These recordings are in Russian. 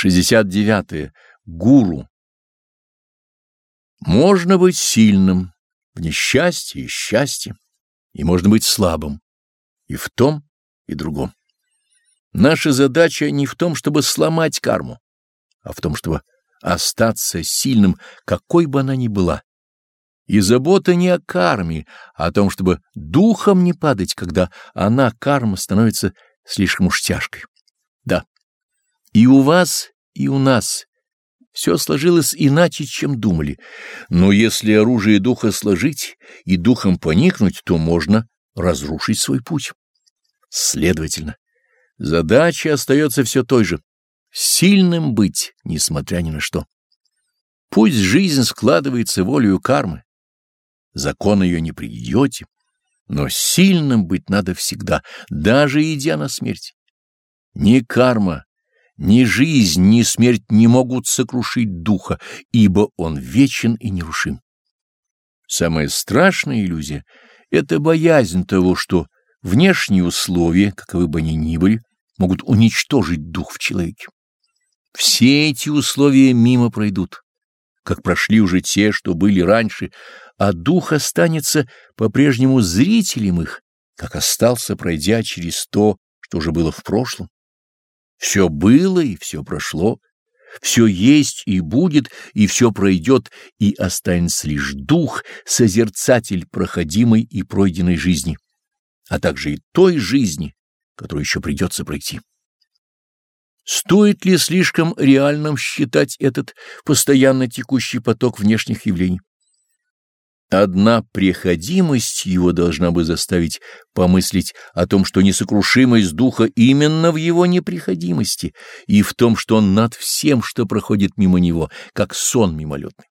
69. -е. Гуру. Можно быть сильным в несчастье и счастье, и можно быть слабым и в том, и другом. Наша задача не в том, чтобы сломать карму, а в том, чтобы остаться сильным, какой бы она ни была. И забота не о карме, а о том, чтобы духом не падать, когда она, карма, становится слишком уж тяжкой. И у вас, и у нас все сложилось иначе, чем думали. Но если оружие духа сложить и духом поникнуть, то можно разрушить свой путь. Следовательно, задача остается все той же — сильным быть, несмотря ни на что. Пусть жизнь складывается волею кармы, закон ее не придете, но сильным быть надо всегда, даже идя на смерть. Ни карма, ни жизнь, ни смерть не могут сокрушить духа, ибо он вечен и нерушим. Самая страшная иллюзия — это боязнь того, что внешние условия, каковы бы они ни были, могут уничтожить дух в человеке. Все эти условия мимо пройдут, как прошли уже те, что были раньше, а дух останется по-прежнему зрителем их, как остался, пройдя через то, что уже было в прошлом. Все было и все прошло, все есть и будет, и все пройдет, и останется лишь дух, созерцатель проходимой и пройденной жизни, а также и той жизни, которую еще придется пройти. Стоит ли слишком реальным считать этот постоянно текущий поток внешних явлений? Одна преходимость его должна бы заставить помыслить о том, что несокрушимость духа именно в его неприходимости и в том, что он над всем, что проходит мимо него, как сон мимолетный.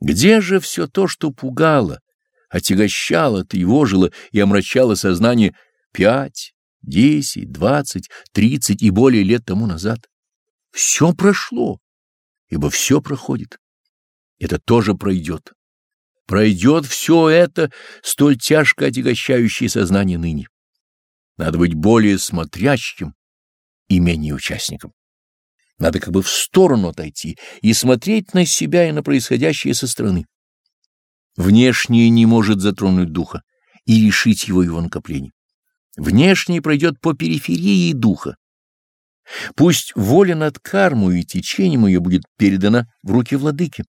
Где же все то, что пугало, отягощало, тревожило и омрачало сознание пять, десять, двадцать, тридцать и более лет тому назад? Все прошло, ибо все проходит. Это тоже пройдет пройдет все это, столь тяжко отягощающее сознание ныне. Надо быть более смотрящим и менее участником. Надо как бы в сторону отойти и смотреть на себя и на происходящее со стороны. Внешнее не может затронуть духа и решить его его накопление. Внешнее пройдет по периферии духа. Пусть воля над карму и течением ее будет передана в руки владыки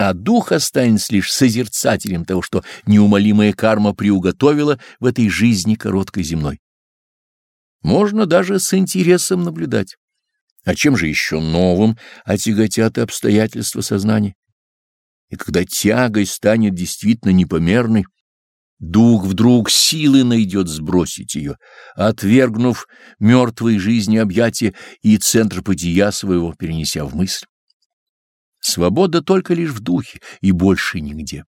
а дух останется лишь созерцателем того, что неумолимая карма приуготовила в этой жизни короткой земной. Можно даже с интересом наблюдать. А чем же еще новым отяготят обстоятельства сознания? И когда тягость станет действительно непомерной, дух вдруг силы найдет сбросить ее, отвергнув мертвой жизни объятия и центр подия своего перенеся в мысль. Свобода только лишь в духе и больше нигде.